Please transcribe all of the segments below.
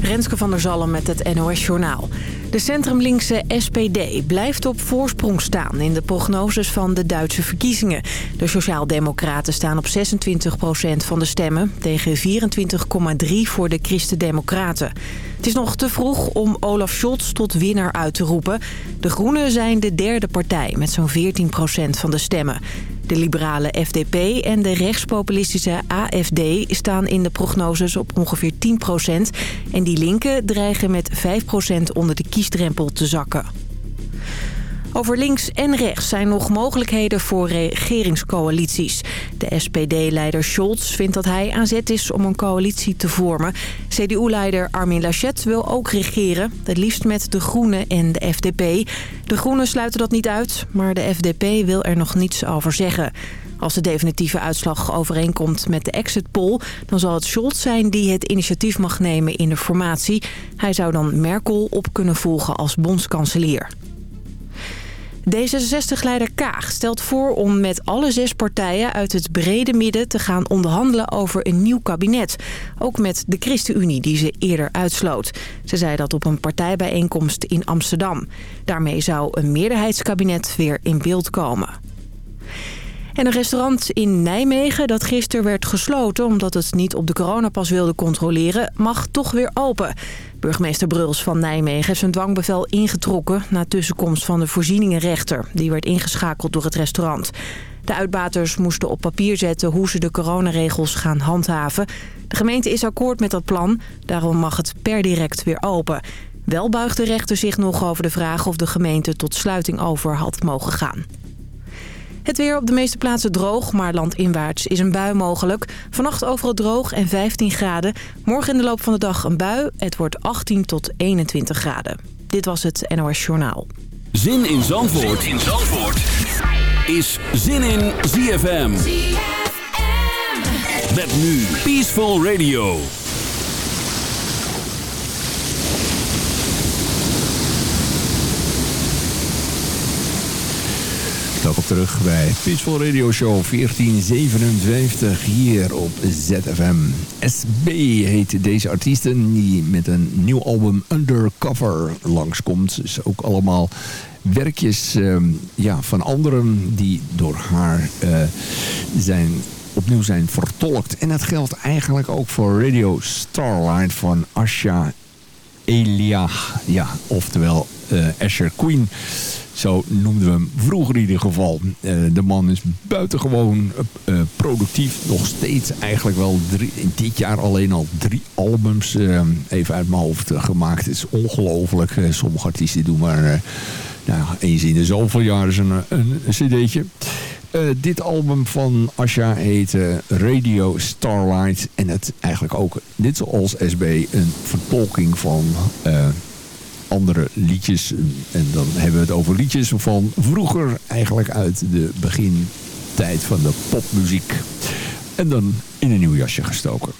Renske van der Zalm met het NOS Journaal. De centrumlinkse SPD blijft op voorsprong staan in de prognoses van de Duitse verkiezingen. De Sociaaldemocraten staan op 26% van de stemmen tegen 24,3 voor de Christen-Democraten. Het is nog te vroeg om Olaf Scholz tot winnaar uit te roepen. De Groenen zijn de derde partij met zo'n 14% van de stemmen. De liberale FDP en de rechtspopulistische AFD staan in de prognoses op ongeveer 10% En die linken dreigen met 5% onder de kiesdrempel te zakken. Over links en rechts zijn nog mogelijkheden voor regeringscoalities. De SPD-leider Scholz vindt dat hij aan zet is om een coalitie te vormen. CDU-leider Armin Laschet wil ook regeren, het liefst met de Groenen en de FDP. De Groenen sluiten dat niet uit, maar de FDP wil er nog niets over zeggen. Als de definitieve uitslag overeenkomt met de exit poll... dan zal het Scholz zijn die het initiatief mag nemen in de formatie. Hij zou dan Merkel op kunnen volgen als bondskanselier. D66-leider Kaag stelt voor om met alle zes partijen uit het brede midden te gaan onderhandelen over een nieuw kabinet. Ook met de ChristenUnie die ze eerder uitsloot. Ze zei dat op een partijbijeenkomst in Amsterdam. Daarmee zou een meerderheidskabinet weer in beeld komen. En een restaurant in Nijmegen dat gisteren werd gesloten... omdat het niet op de coronapas wilde controleren, mag toch weer open. Burgemeester Bruls van Nijmegen heeft zijn dwangbevel ingetrokken... na tussenkomst van de voorzieningenrechter. Die werd ingeschakeld door het restaurant. De uitbaters moesten op papier zetten hoe ze de coronaregels gaan handhaven. De gemeente is akkoord met dat plan, daarom mag het per direct weer open. Wel buigt de rechter zich nog over de vraag of de gemeente tot sluiting over had mogen gaan. Het weer op de meeste plaatsen droog, maar landinwaarts is een bui mogelijk. Vannacht overal droog en 15 graden. Morgen in de loop van de dag een bui. Het wordt 18 tot 21 graden. Dit was het NOS Journaal. Zin in Zandvoort, zin in Zandvoort. is Zin in ZFM. ZFM. Met nu Peaceful Radio. Welkom terug bij Peaceful Radio Show 1457 hier op ZFM. SB heet deze artiesten die met een nieuw album Undercover langskomt. Dus ook allemaal werkjes ehm, ja, van anderen die door haar uh, zijn opnieuw zijn vertolkt. En dat geldt eigenlijk ook voor Radio Starlight van Asha Elia. Ja, oftewel uh, Asher Queen. Zo noemden we hem vroeger in ieder geval. Uh, de man is buitengewoon uh, productief. Nog steeds eigenlijk wel drie, dit jaar alleen al drie albums. Even uit mijn hoofd gemaakt. Het is ongelooflijk. sommige artiesten doen maar nou, eens in de zoveel jaar een, een, een cd'tje. Dit album van Asha heet Radio Starlight. En het eigenlijk ook, net zoals SB, een vertolking van andere liedjes. En dan hebben we het over liedjes van vroeger eigenlijk uit de begintijd van de popmuziek. En dan in een nieuw jasje gestoken.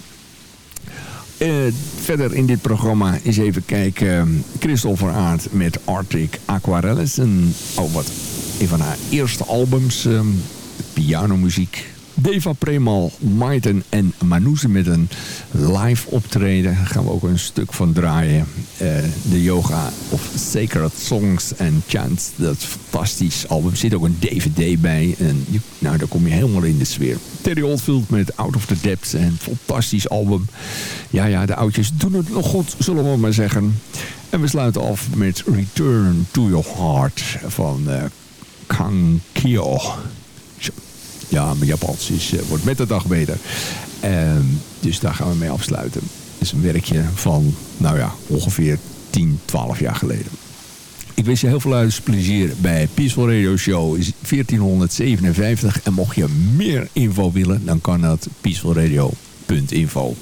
Uh, verder in dit programma is even kijken Christopher Aard met Arctic Aquarelles. En, oh, wat, een van haar eerste albums, um, pianomuziek Deva Premal, Maiten en Manouze met een live optreden. Daar gaan we ook een stuk van draaien. Uh, de Yoga of Sacred Songs and Chants. Dat is fantastisch album. Er zit ook een DVD bij. En nou, daar kom je helemaal in de sfeer. Terry Oldfield met Out of the Depths. Een fantastisch album. Ja, ja, de oudjes doen het nog goed, zullen we maar zeggen. En we sluiten af met Return to Your Heart van uh, Kang Kyo. Ja, mijn Japans uh, wordt met de dag beter. Uh, dus daar gaan we mee afsluiten. Het is een werkje van, nou ja, ongeveer 10, 12 jaar geleden. Ik wens je heel veel luisterplezier bij Peaceful Radio Show 1457. En mocht je meer info willen, dan kan dat peacefulradio.info.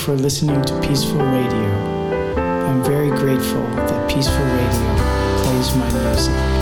for listening to Peaceful Radio. I'm very grateful that Peaceful Radio plays my music.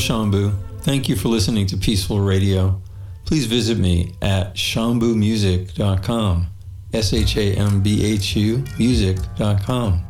Shambu. Thank you for listening to Peaceful Radio. Please visit me at shambumusic.com. S H A M B H U music.com.